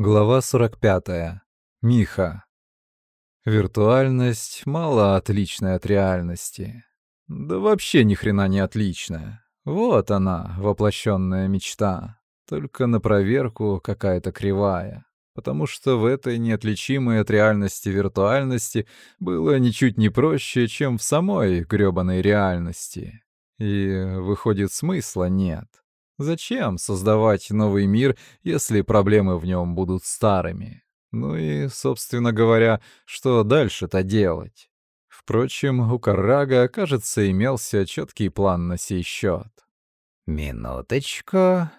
Глава 45. Миха. Виртуальность мало отличная от реальности. Да вообще ни хрена не отличная. Вот она, воплощенная мечта. Только на проверку какая-то кривая. Потому что в этой неотличимой от реальности виртуальности было ничуть не проще, чем в самой грёбаной реальности. И, выходит, смысла нет. Зачем создавать новый мир, если проблемы в нем будут старыми? Ну и, собственно говоря, что дальше-то делать? Впрочем, у Каррага, кажется, имелся четкий план на сей счет. «Минуточку».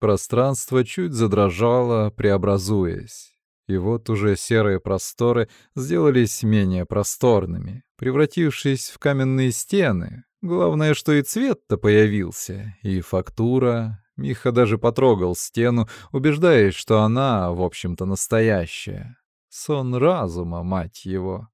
Пространство чуть задрожало, преобразуясь. И вот уже серые просторы сделались менее просторными, превратившись в каменные стены, Главное, что и цвет-то появился, и фактура. Миха даже потрогал стену, убеждаясь, что она, в общем-то, настоящая. Сон разума, мать его.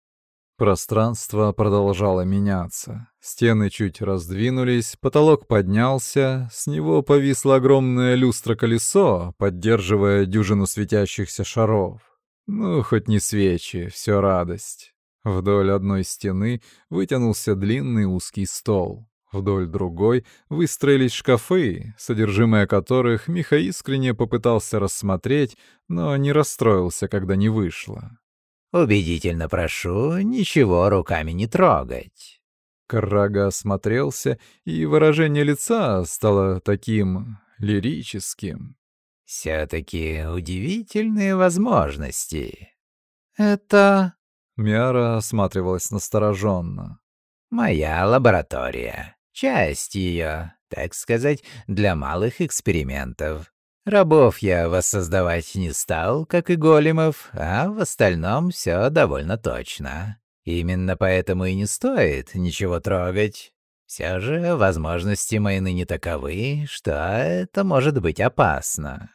Пространство продолжало меняться. Стены чуть раздвинулись, потолок поднялся, с него повисло огромное люстра-колесо, поддерживая дюжину светящихся шаров. Ну, хоть не свечи, все радость. Вдоль одной стены вытянулся длинный узкий стол. Вдоль другой выстроились шкафы, содержимое которых Миха искренне попытался рассмотреть, но не расстроился, когда не вышло. «Убедительно прошу, ничего руками не трогать». Карага осмотрелся, и выражение лица стало таким лирическим. «Все-таки удивительные возможности». «Это...» Миара осматривалась настороженно. «Моя лаборатория. Часть ее, так сказать, для малых экспериментов. Рабов я воссоздавать не стал, как и големов, а в остальном все довольно точно. Именно поэтому и не стоит ничего трогать. Все же возможности мои ныне таковы, что это может быть опасно.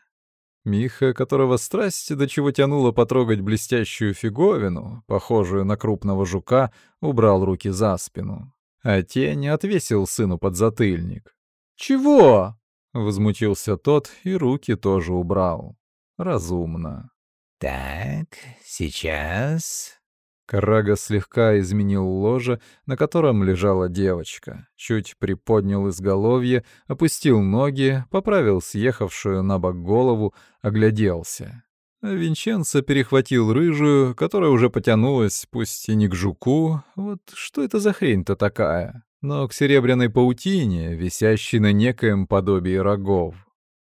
Миха, которого страсть до чего тянуло потрогать блестящую фиговину, похожую на крупного жука, убрал руки за спину. А тень отвесил сыну подзатыльник. «Чего?» — возмутился тот и руки тоже убрал. Разумно. «Так, сейчас...» Карага слегка изменил ложе, на котором лежала девочка, чуть приподнял изголовье, опустил ноги, поправил съехавшую на бок голову, огляделся. Винченцо перехватил рыжую, которая уже потянулась, пусть и не к жуку, вот что это за хрень-то такая, но к серебряной паутине, висящей на некоем подобии рогов.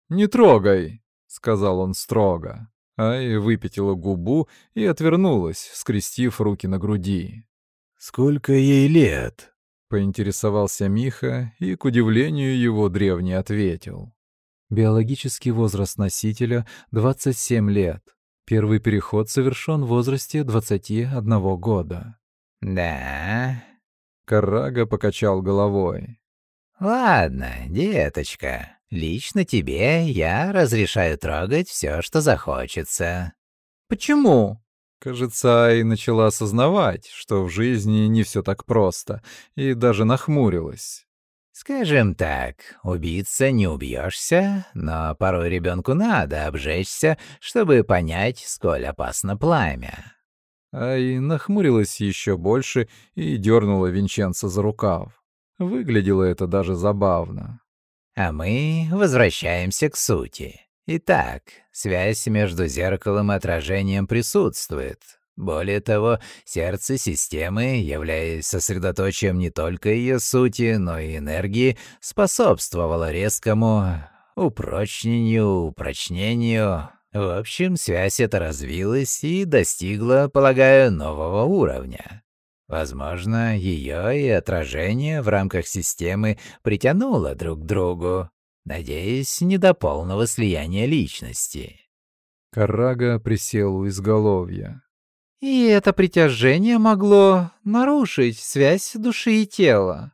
«Не трогай!» — сказал он строго. Ай выпятила губу и отвернулась, скрестив руки на груди. «Сколько ей лет?» — поинтересовался Миха, и, к удивлению его, древний ответил. Биологический возраст носителя — 27 лет. Первый переход совершен в возрасте 21 года. «Да...» Карага покачал головой. «Ладно, деточка, Лично тебе я разрешаю трогать все, что захочется. Почему? Кажется, Ай начала осознавать, что в жизни не все так просто, и даже нахмурилась. Скажем так, убиться не убьешься, но порой ребенку надо обжечься, чтобы понять, сколь опасно пламя. Ай нахмурилась еще больше и дернула Винченца за рукав. Выглядело это даже забавно. А мы возвращаемся к сути. Итак, связь между зеркалом и отражением присутствует. Более того, сердце системы, являясь сосредоточием не только ее сути, но и энергии, способствовало резкому упрочнению, упрочнению. В общем, связь эта развилась и достигла, полагаю, нового уровня. Возможно, ее и отражение в рамках системы притянуло друг к другу, надеясь не до полного слияния личности. Карага присел у изголовья. И это притяжение могло нарушить связь души и тела,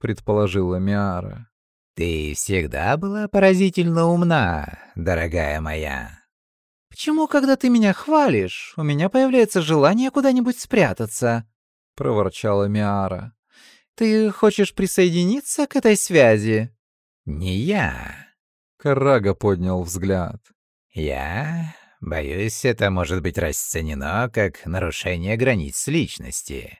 предположила Миара. Ты всегда была поразительно умна, дорогая моя. Почему, когда ты меня хвалишь, у меня появляется желание куда-нибудь спрятаться? — проворчала Миара. «Ты хочешь присоединиться к этой связи?» «Не я». Карага поднял взгляд. «Я Боюсь, это может быть расценено как нарушение границ личности.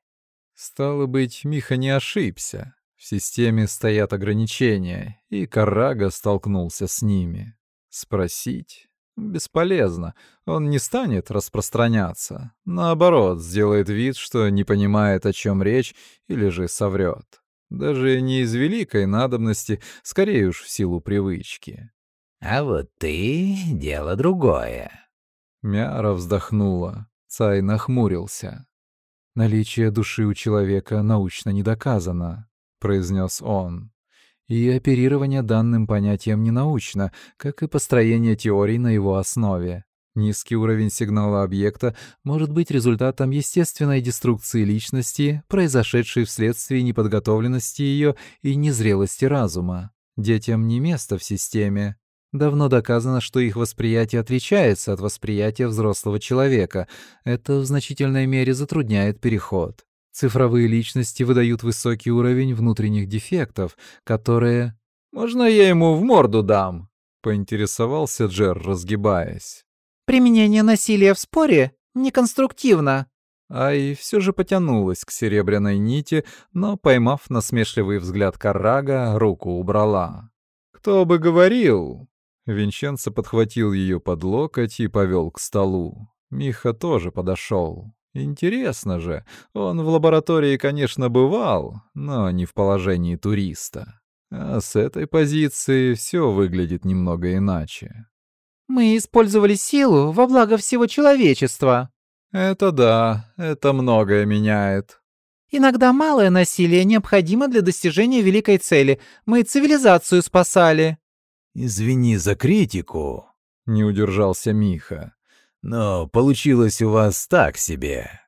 Стало быть, Миха не ошибся. В системе стоят ограничения, и Карага столкнулся с ними. Спросить? Бесполезно. Он не станет распространяться. Наоборот, сделает вид, что не понимает, о чем речь, или же соврет. Даже не из великой надобности, скорее уж в силу привычки. «А вот ты — дело другое». Мяра вздохнула. Цай нахмурился. «Наличие души у человека научно не доказано», — произнес он. «И оперирование данным понятием не научно, как и построение теорий на его основе. Низкий уровень сигнала объекта может быть результатом естественной деструкции личности, произошедшей вследствие неподготовленности ее и незрелости разума. Детям не место в системе. Давно доказано, что их восприятие отличается от восприятия взрослого человека. Это в значительной мере затрудняет переход. Цифровые личности выдают высокий уровень внутренних дефектов, которые... «Можно я ему в морду дам?» — поинтересовался Джер, разгибаясь. Применение насилия в споре неконструктивно. Ай все же потянулась к серебряной нити, но, поймав насмешливый взгляд Каррага, руку убрала. «Кто бы говорил?» Винченцо подхватил ее под локоть и повел к столу. Миха тоже подошел. Интересно же, он в лаборатории, конечно, бывал, но не в положении туриста. А с этой позиции все выглядит немного иначе. Мы использовали силу во благо всего человечества. Это да, это многое меняет. Иногда малое насилие необходимо для достижения великой цели. Мы цивилизацию спасали. Извини за критику, не удержался Миха. Но получилось у вас так себе.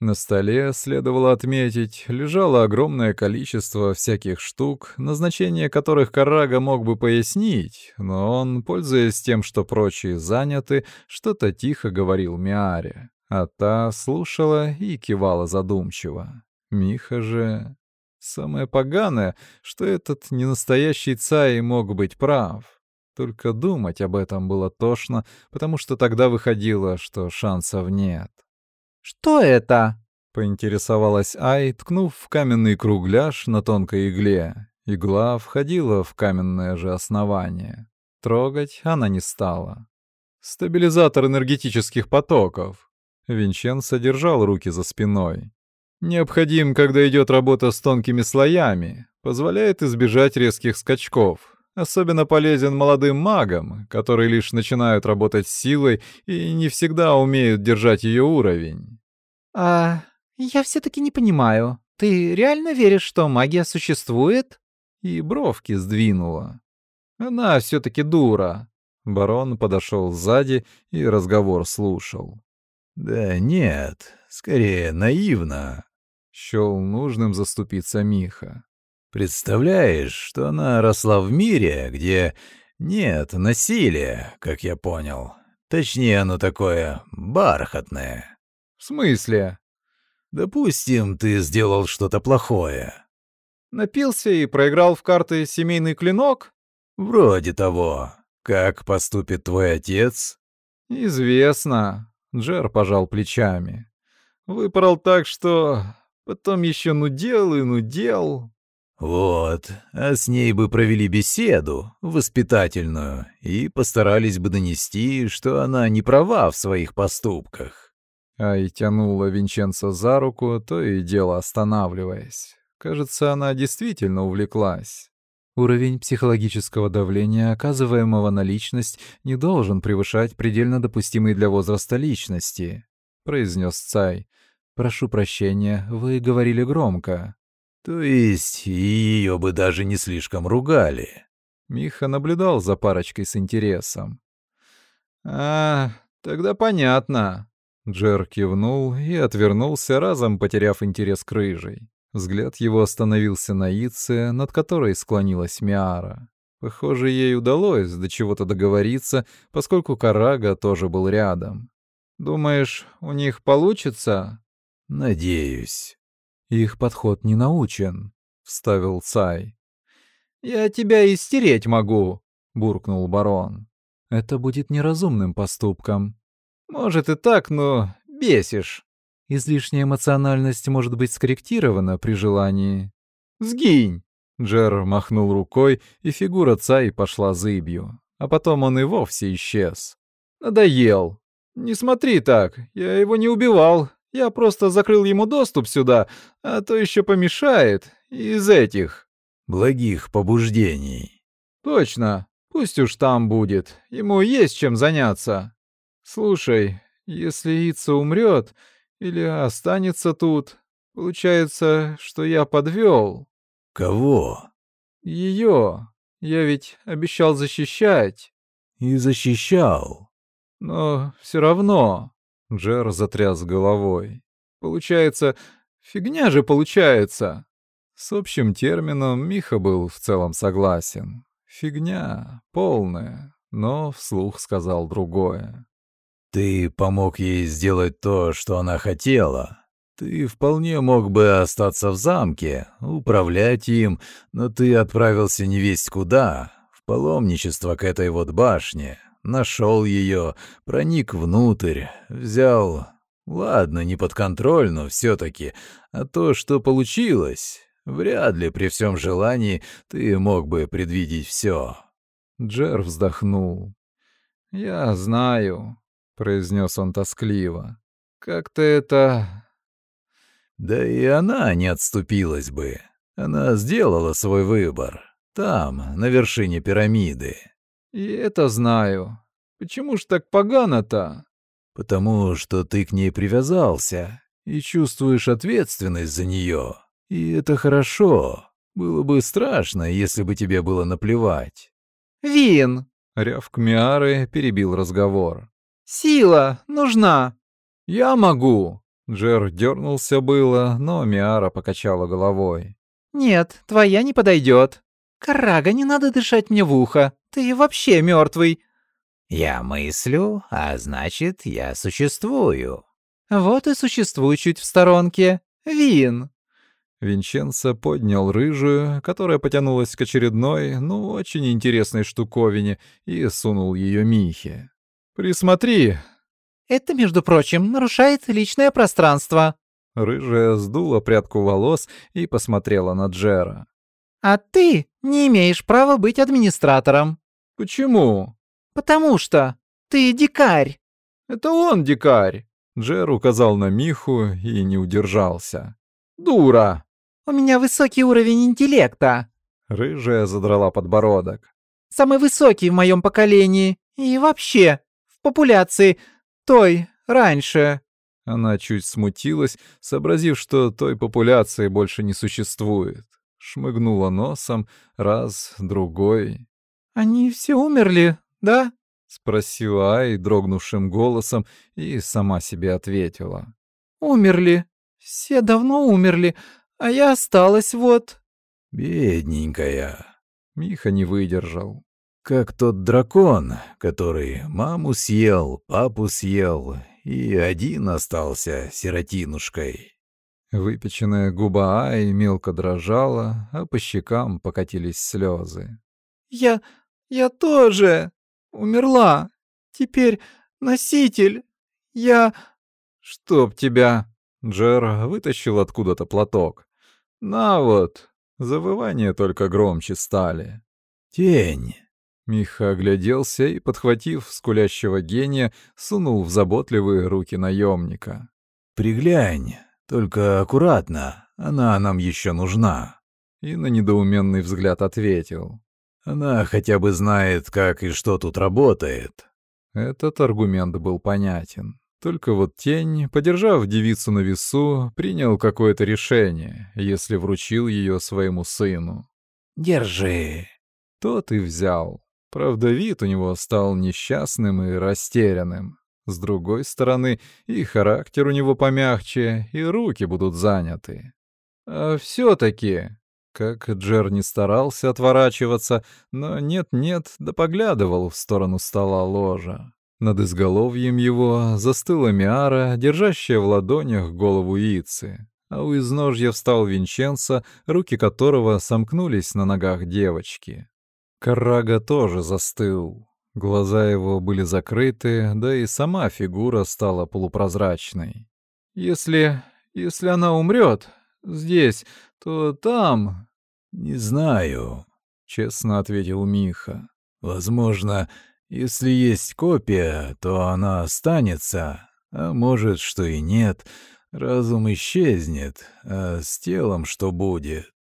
На столе, следовало отметить, лежало огромное количество всяких штук, назначение которых Карага мог бы пояснить, но он, пользуясь тем, что прочие заняты, что-то тихо говорил Миаре, а та слушала и кивала задумчиво. Миха же... Самое поганое, что этот ненастоящий Цай мог быть прав. Только думать об этом было тошно, потому что тогда выходило, что шансов нет. «Что это?» — поинтересовалась Ай, ткнув в каменный кругляш на тонкой игле. Игла входила в каменное же основание. Трогать она не стала. «Стабилизатор энергетических потоков». Винчен содержал руки за спиной. «Необходим, когда идет работа с тонкими слоями. Позволяет избежать резких скачков. Особенно полезен молодым магам, которые лишь начинают работать с силой и не всегда умеют держать ее уровень. «А я все-таки не понимаю. Ты реально веришь, что магия существует?» И бровки сдвинула. Она все-таки дура. Барон подошел сзади и разговор слушал. «Да нет, скорее наивно», — счел нужным заступиться Миха. Представляешь, что она росла в мире, где нет насилия, как я понял. Точнее, оно такое бархатное. В смысле? Допустим, ты сделал что-то плохое. Напился и проиграл в карты семейный клинок? Вроде того. Как поступит твой отец? Известно. Джер пожал плечами. Выпорол так, что потом еще нудел и нудел. Вот, а с ней бы провели беседу, воспитательную, и постарались бы донести, что она не права в своих поступках. А и тянула Винченцо за руку, то и дело останавливаясь. Кажется, она действительно увлеклась. Уровень психологического давления, оказываемого на личность, не должен превышать предельно допустимый для возраста личности, произнес Цай. Прошу прощения, вы говорили громко. То есть ее бы даже не слишком ругали. Миха наблюдал за парочкой с интересом. «А, тогда понятно». Джер кивнул и отвернулся, разом потеряв интерес к рыжей. Взгляд его остановился на Ице, над которой склонилась Миара. Похоже, ей удалось до чего-то договориться, поскольку Карага тоже был рядом. «Думаешь, у них получится?» «Надеюсь». Их подход не научен, вставил Цай. Я тебя и стереть могу, буркнул барон. Это будет неразумным поступком, Может и так, но бесишь. Излишняя эмоциональность может быть скорректирована при желании. Сгинь!» Джер махнул рукой, и фигура Цай пошла зыбью. А потом он и вовсе исчез. «Надоел. Не смотри так, я его не убивал. Я просто закрыл ему доступ сюда, а то еще помешает. Из этих...» «Благих побуждений». «Точно. Пусть уж там будет. Ему есть чем заняться. Слушай, если Ица умрет или останется тут, получается, что я подвел. Кого? Ее. Я ведь обещал защищать. И защищал. Но все равно. Джер затряс головой. Получается, фигня же получается. С общим термином Миха был в целом согласен. Фигня полная, но вслух сказал другое. Ты помог ей сделать то, что она хотела. Ты вполне мог бы остаться в замке, управлять им, но ты отправился невесть куда, в паломничество к этой вот башне, нашел ее, проник внутрь, взял... Ладно, не под контроль, но все-таки. А то, что получилось, вряд ли при всем желании ты мог бы предвидеть все. Джер вздохнул. «Я знаю», — произнес он тоскливо. «Как-то это да и она не отступилась бы. Она сделала свой выбор. Там, на вершине пирамиды. И это знаю. Почему ж так погано-то? Потому что ты к ней привязался и чувствуешь ответственность за нее. И это хорошо. Было бы страшно, если бы тебе было наплевать. «Вин!» — рявк Миары перебил разговор. «Сила нужна!» «Я могу!» Джер дернулся было, но Миара покачала головой. «Нет, твоя не подойдет. Карага, не надо дышать мне в ухо. Ты вообще мертвый. «Я мыслю, а значит, я существую». «Вот и существуй чуть в сторонке. Вин!» Винченцо поднял рыжую, которая потянулась к очередной, ну, очень интересной штуковине, и сунул ее Михе. «Присмотри, это, между прочим, нарушает личное пространство». Рыжая сдула прядку волос и посмотрела на Джера. «А ты не имеешь права быть администратором». «Почему?» «Потому что ты дикарь». «Это он дикарь!» Джер указал на Миху и не удержался. «Дура!» «У меня высокий уровень интеллекта!» Рыжая задрала подбородок. «Самый высокий в моем поколении и вообще в популяции той, раньше». Она чуть смутилась, сообразив, что той популяции больше не существует. Шмыгнула носом раз, другой. «Они все умерли, да?» — спросила Ай дрогнувшим голосом и сама себе ответила. «Умерли. Все давно умерли, а я осталась вот». «Бедненькая». Миха не выдержал. Как тот дракон, который маму съел, папу съел и один остался сиротинушкой. Выпеченная губа Ай мелко дрожала, а по щекам покатились слезы. «Я... я тоже умерла. Теперь носитель. Я...» «Чтоб тебя...» Джер вытащил откуда-то платок. «На вот!» Завывания только громче стали. «Тень!» Миха огляделся и, подхватив скулящего гения, сунул в заботливые руки наемника. «Приглянь, только аккуратно, она нам еще нужна». И на недоуменный взгляд ответил. «Она хотя бы знает, как и что тут работает». Этот аргумент был понятен. Только вот тень, подержав девицу на весу, принял какое-то решение, если вручил ее своему сыну. «Держи». Тот и взял. Правда, вид у него стал несчастным и растерянным. С другой стороны, и характер у него помягче, и руки будут заняты. А все-таки, как Джер не старался отворачиваться, но нет-нет, да поглядывал в сторону стола ложа. Над изголовьем его застыла Миара, держащая в ладонях голову Ицы, а у изножья встал Винченцо, руки которого сомкнулись на ногах девочки. Карага тоже застыл. Глаза его были закрыты, да и сама фигура стала полупрозрачной. «Если... если она умрет здесь, то там...» «Не знаю», — честно ответил Миха. «Возможно, если есть копия, то она останется, а может, что и нет. Разум исчезнет, а с телом что будет?»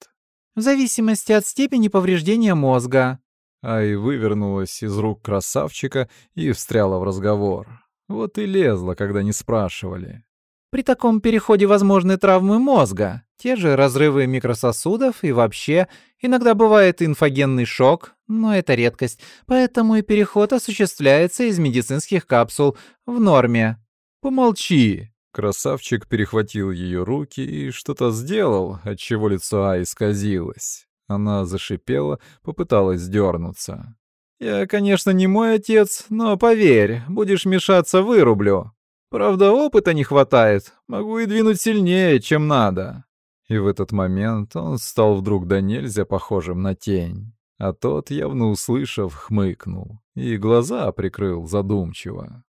«В зависимости от степени повреждения мозга», Ай вывернулась из рук красавчика и встряла в разговор. Вот и лезла, когда не спрашивали. При таком переходе возможны травмы мозга, те же разрывы микрососудов и вообще, иногда бывает инфогенный шок, но это редкость, поэтому и переход осуществляется из медицинских капсул в норме. Помолчи. Красавчик перехватил ее руки и что-то сделал, отчего лицо Ай исказилось. Она зашипела, попыталась дернуться. «Я, конечно, не мой отец, но поверь, будешь мешаться, вырублю. Правда, опыта не хватает, могу и двинуть сильнее, чем надо». И в этот момент он стал вдруг до нельзя похожим на тень. А тот, явно услышав, хмыкнул и глаза прикрыл задумчиво.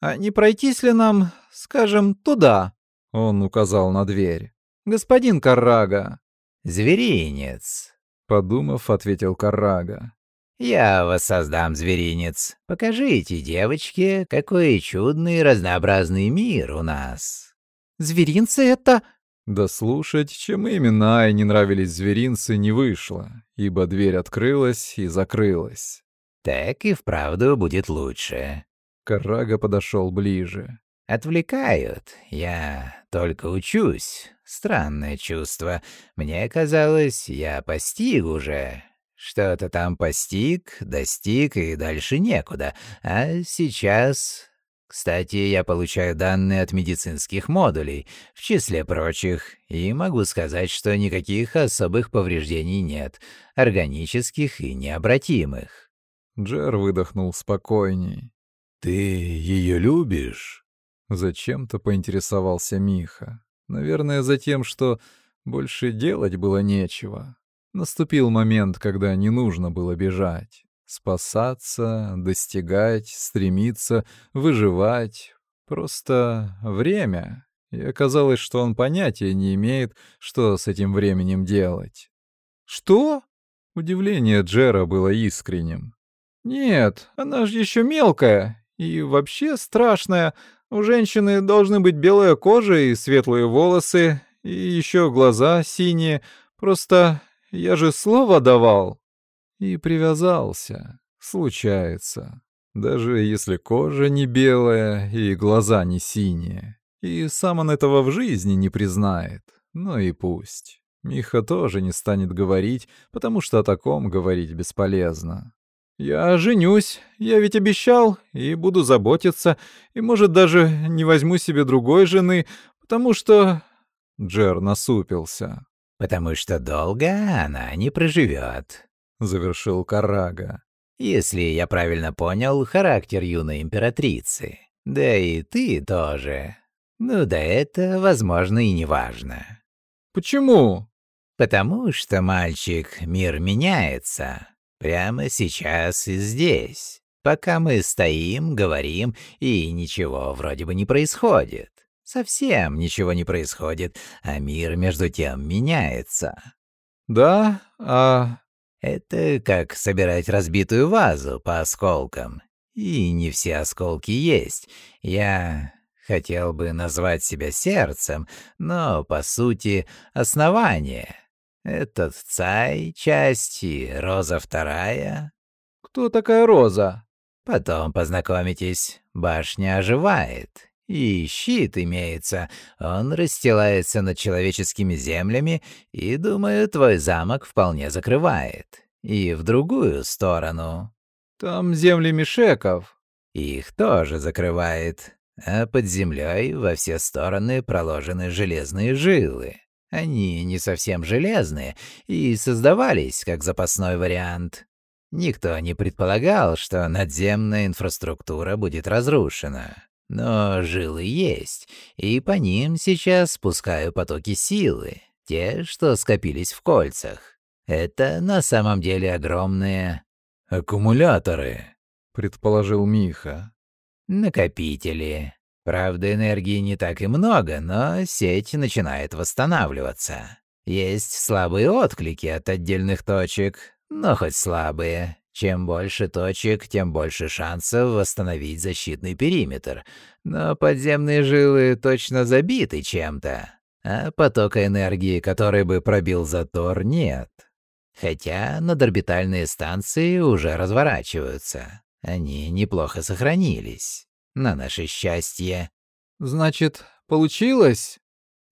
«А не пройтись ли нам, скажем, туда?» Он указал на дверь. «Господин Каррага». «Зверинец», Подумав, ответил Карага. «Я воссоздам зверинец. Покажите девочке, какой чудный разнообразный мир у нас». «Зверинцы — это...» Да слушать, чем именно Ай не нравились зверинцы, не вышло, ибо дверь открылась и закрылась. «Так и вправду будет лучше». Карага подошел ближе. «Отвлекают. Я только учусь. Странное чувство. Мне казалось, я постиг уже. Что-то там постиг, достиг и дальше некуда. А сейчас... Кстати, я получаю данные от медицинских модулей, в числе прочих, и могу сказать, что никаких особых повреждений нет, органических и необратимых. Джер выдохнул спокойней. «Ты ее любишь?» Зачем-то поинтересовался Миха. Наверное, за тем, что больше делать было нечего. Наступил момент, когда не нужно было бежать. Спасаться, достигать, стремиться, выживать. Просто время. И оказалось, что он понятия не имеет, что с этим временем делать. «Что?» Удивление Джера было искренним. «Нет, она же еще мелкая и вообще страшная. У женщины должны быть белая кожа и светлые волосы, и еще глаза синие. Просто я же слово давал. И привязался. Случается. Даже если кожа не белая и глаза не синие. И сам он этого в жизни не признает. Ну и пусть. Миха тоже не станет говорить, потому что о таком говорить бесполезно. «Я женюсь, я ведь обещал, и буду заботиться, и, может, даже не возьму себе другой жены, потому что...» Джер насупился. «Потому что долго она не проживет», — завершил Карага. «Если я правильно понял характер юной императрицы. Да и ты тоже. Ну да это, возможно, и не важно». «Почему?» «Потому что, мальчик, мир меняется». Прямо сейчас и здесь. Пока мы стоим, говорим, и ничего вроде бы не происходит. Совсем ничего не происходит, а мир между тем меняется. Да, а... Это как собирать разбитую вазу по осколкам. И не все осколки есть. Я хотел бы назвать себя сердцем, но, по сути, основание — этот Цай части, Роза вторая. Кто такая Роза? Потом познакомитесь. Башня оживает. И щит имеется. Он расстилается над человеческими землями, и, думаю, твой замок вполне закрывает. И в другую сторону. Там земли Мишеков. Их тоже закрывает. А под землей во все стороны проложены железные жилы. Они не совсем железные и создавались как запасной вариант. Никто не предполагал, что надземная инфраструктура будет разрушена. Но жилы есть, и по ним сейчас спускаю потоки силы, те, что скопились в кольцах. Это на самом деле огромные... «Аккумуляторы», — предположил Миха. Накопители. Правда, энергии не так и много, но сеть начинает восстанавливаться. Есть слабые отклики от отдельных точек, но хоть слабые. Чем больше точек, тем больше шансов восстановить защитный периметр. Но подземные жилы точно забиты чем-то, а потока энергии, который бы пробил затор, нет. Хотя надорбитальные станции уже разворачиваются. Они неплохо сохранились на наше счастье. Значит, получилось?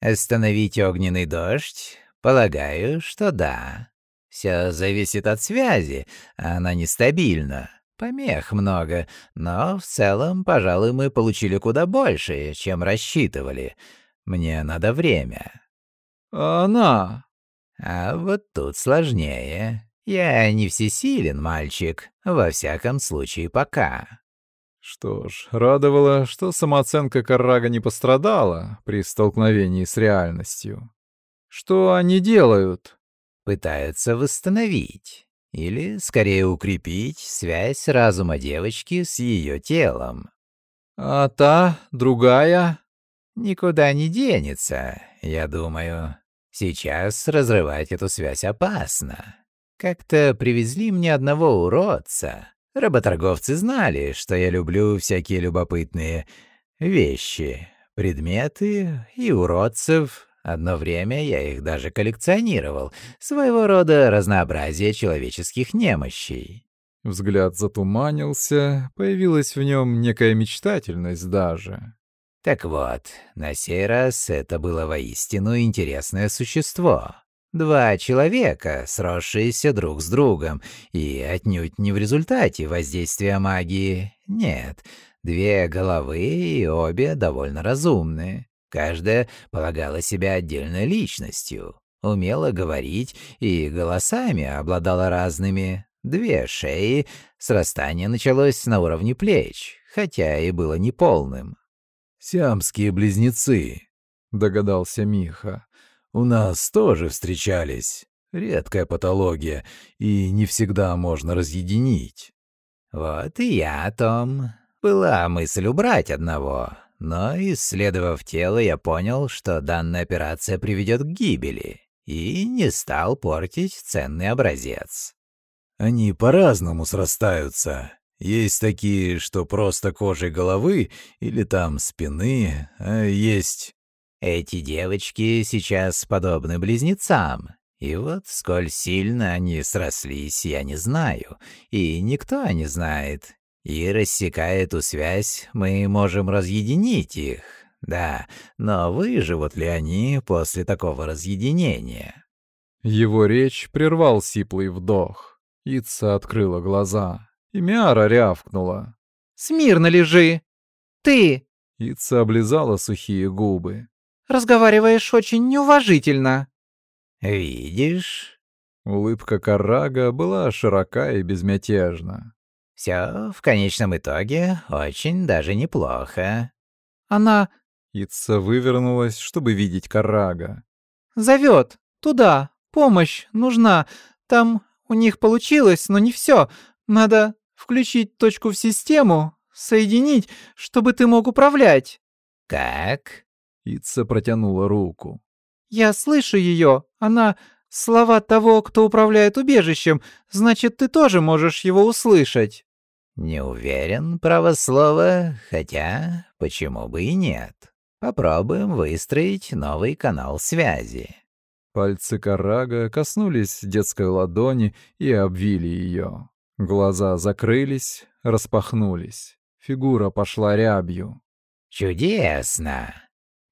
Остановить огненный дождь? Полагаю, что да. Все зависит от связи, она нестабильна. Помех много, но в целом, пожалуй, мы получили куда больше, чем рассчитывали. Мне надо время. Она? А вот тут сложнее. Я не всесилен, мальчик, во всяком случае пока. Что ж, радовало, что самооценка Каррага не пострадала при столкновении с реальностью. Что они делают? Пытаются восстановить, или, скорее, укрепить связь разума девочки с ее телом. А та, другая? Никуда не денется, я думаю. Сейчас разрывать эту связь опасно. Как-то привезли мне одного уродца. Работорговцы знали, что я люблю всякие любопытные вещи, предметы и уродцев. Одно время я их даже коллекционировал. Своего рода разнообразие человеческих немощей. Взгляд затуманился, появилась в нем некая мечтательность даже. Так вот, на сей раз это было воистину интересное существо. Два человека, сросшиеся друг с другом, и отнюдь не в результате воздействия магии. Нет, две головы и обе довольно разумные. Каждая полагала себя отдельной личностью, умела говорить и голосами обладала разными. Две шеи, срастание началось на уровне плеч, хотя и было неполным. «Сиамские близнецы», — догадался Миха. У нас тоже встречались. Редкая патология, и не всегда можно разъединить. Вот и я о том. Была мысль убрать одного, но, исследовав тело, я понял, что данная операция приведет к гибели, и не стал портить ценный образец. Они по-разному срастаются. Есть такие, что просто кожей головы или там спины, а есть эти девочки сейчас подобны близнецам. И вот сколь сильно они срослись, я не знаю. И никто не знает. И рассекая эту связь, мы можем разъединить их. Да, но выживут ли они после такого разъединения? Его речь прервал сиплый вдох. Ица открыла глаза. И Миара рявкнула. «Смирно лежи! Ты!» Ица облизала сухие губы. Разговариваешь очень неуважительно». «Видишь?» Улыбка Карага была широка и безмятежна. «Все в конечном итоге очень даже неплохо». «Она...» Ица вывернулась, чтобы видеть Карага. «Зовет. Туда. Помощь нужна. Там у них получилось, но не все. Надо включить точку в систему, соединить, чтобы ты мог управлять». «Как?» Ица протянула руку. «Я слышу ее. Она... Слова того, кто управляет убежищем. Значит, ты тоже можешь его услышать». «Не уверен, право слово, хотя почему бы и нет. Попробуем выстроить новый канал связи». Пальцы Карага коснулись детской ладони и обвили ее. Глаза закрылись, распахнулись. Фигура пошла рябью. «Чудесно!»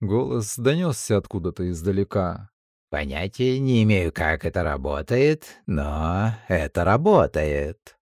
Голос донесся откуда-то издалека. Понятия не имею, как это работает, но это работает.